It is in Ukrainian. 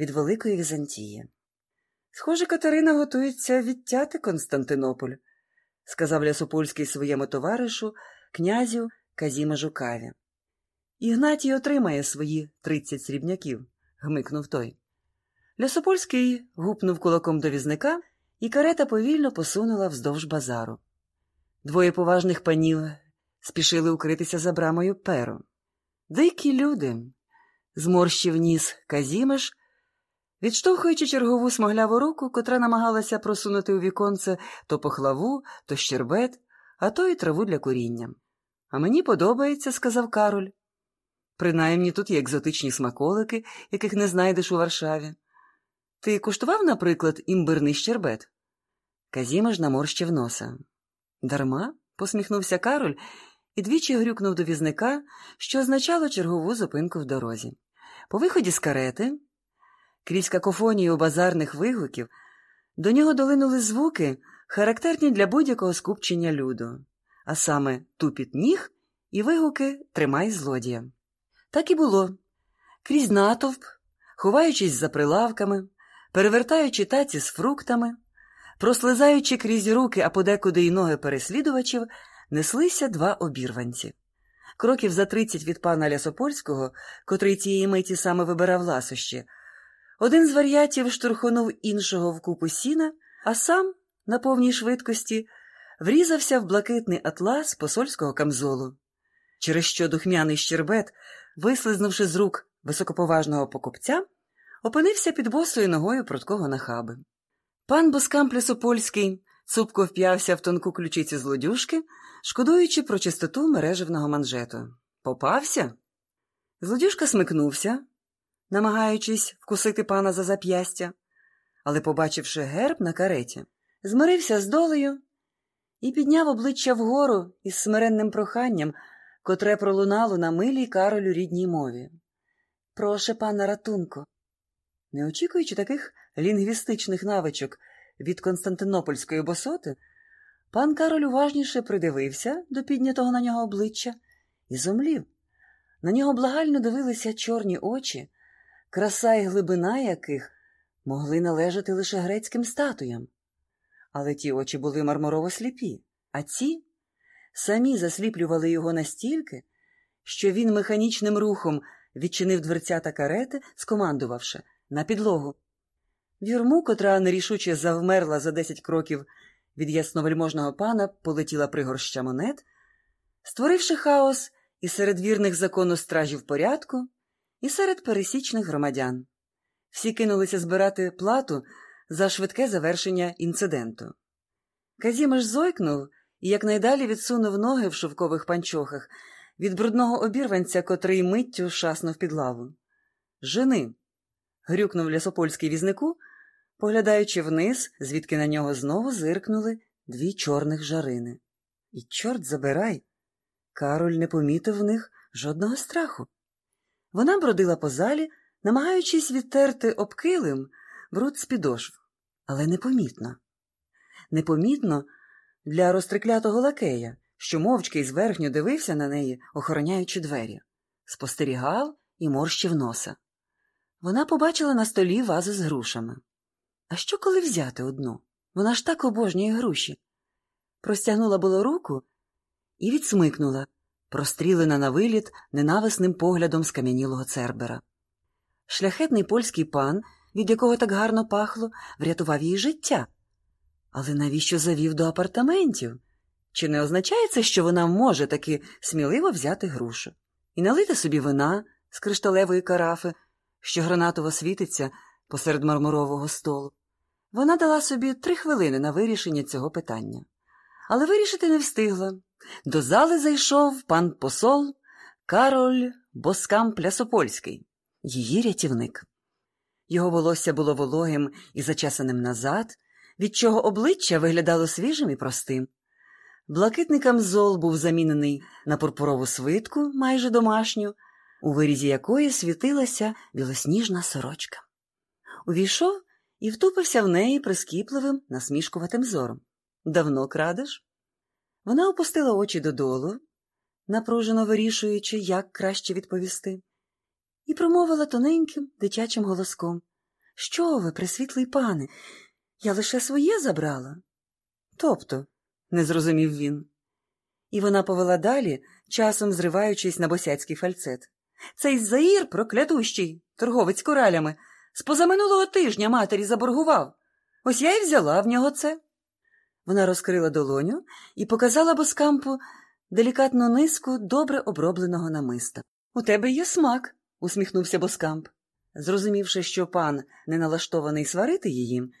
від Великої Візантії. Схоже, Катерина готується відтяти Константинополь, сказав Лясопольський своєму товаришу, князю Казімежу Каві. Ігнатій отримає свої тридцять срібняків, гмикнув той. Лясопольський гупнув кулаком до візника, і карета повільно посунула вздовж базару. Двоє поважних панів спішили укритися за брамою перу. Дикі люди, зморщив ніс Казімеш, відштовхуючи чергову смагляву руку, котра намагалася просунути у віконце то похлаву, то щербет, а то й траву для куріння. А мені подобається, сказав Кароль. Принаймні тут є екзотичні смаколики, яких не знайдеш у Варшаві. Ти куштував, наприклад, імбирний щербет? Казімеш наморщив носа. Дарма? посміхнувся Кароль і двічі грюкнув до візника, що означало чергову зупинку в дорозі. По виході з карети, крізь какофонію базарних вигуків, до нього долинули звуки, характерні для будь-якого скупчення люду, а саме тупіт ніг і вигуки Тримай злодія. Так і було. Крізь натовп, ховаючись за прилавками, перевертаючи таці з фруктами, прослизаючи крізь руки, а подекуди й ноги переслідувачів, неслися два обірванці. Кроків за тридцять від пана Лясопольського, котрий цієї миті саме вибирав ласощі, один з варіатів штурхонув іншого в купу сіна, а сам, на повній швидкості, врізався в блакитний атлас посольського камзолу, через що духмяний щербет, вислизнувши з рук високоповажного покупця, опинився під босою ногою пруткого нахаби. Пан Боскамп Лісопольський цупко вп'явся в тонку ключицю злодюшки, шкодуючи про чистоту мережевного манжету. Попався? Злодюшка смикнувся, намагаючись вкусити пана за зап'ястя, але, побачивши герб на кареті, змирився з долею і підняв обличчя вгору із смиренним проханням, котре пролунало на милій каролю рідній мові. Проше пана ратунку. Не очікуючи таких лінгвістичних навичок від Константинопольської босоти, пан Кароль уважніше придивився до піднятого на нього обличчя і зомлів. На нього благально дивилися чорні очі, краса і глибина яких могли належати лише грецьким статуям. Але ті очі були мармурово сліпі, а ці самі засліплювали його настільки, що він механічним рухом відчинив дверцята карети, скомандувавши на підлогу. Вірму, котра нерішуче завмерла за десять кроків від ясновельможного пана, полетіла пригорща монет, створивши хаос і серед вірних закону стражів порядку, і серед пересічних громадян. Всі кинулися збирати плату за швидке завершення інциденту. Казімеш зойкнув і якнайдалі відсунув ноги в шовкових панчохах від брудного обірванця, котрий миттю шаснув під лаву. Жени. грюкнув лісопольський візнику, поглядаючи вниз, звідки на нього знову зиркнули дві чорних жарини. І, чорт забирай, Кароль не помітив в них жодного страху. Вона бродила по залі, намагаючись відтерти обкилим бруд з підошв, але непомітно. Непомітно для розтриклятого лакея, що мовчки й зверхньо дивився на неї, охороняючи двері, спостерігав і морщив носа. Вона побачила на столі вазу з грушами. А що коли взяти одну? Вона ж так обожнює груші. Простягнула було руку і відсмикнула, прострілена на виліт ненависним поглядом скам'янілого цербера. Шляхетний польський пан, від якого так гарно пахло, врятував їй життя. Але навіщо завів до апартаментів? Чи не означає це, що вона може таки сміливо взяти грушу і налити собі вина з кришталевої карафи, що гранатово світиться посеред мармурового столу? Вона дала собі три хвилини на вирішення цього питання, але вирішити не встигла. До зали зайшов пан посол Кароль Боскам Плясопольський, її рятівник. Його волосся було вологим і зачесаним назад, від чого обличчя виглядало свіжим і простим. Блакитний камзол був замінений на пурпурову свитку, майже домашню, у вирізі якої світилася білосніжна сорочка. Увійшов і втупився в неї прискіпливим, насмішкуватим зором. Давно крадеш? Вона опустила очі додолу, напружено вирішуючи, як краще відповісти, і промовила тоненьким дитячим голоском Що ви, пресвітлий пане? Я лише своє забрала. Тобто, не зрозумів він. І вона повела далі, часом зриваючись на босяцький фальцет. Цей заїр проклятущий, торговець коралями, з позаминулого тижня матері заборгував. Ось я й взяла в нього це. Вона розкрила долоню і показала боскампу делікатну низку добре обробленого намиста. У тебе є смак, усміхнувся боскамп. Зрозумівши, що пан не налаштований сварити її,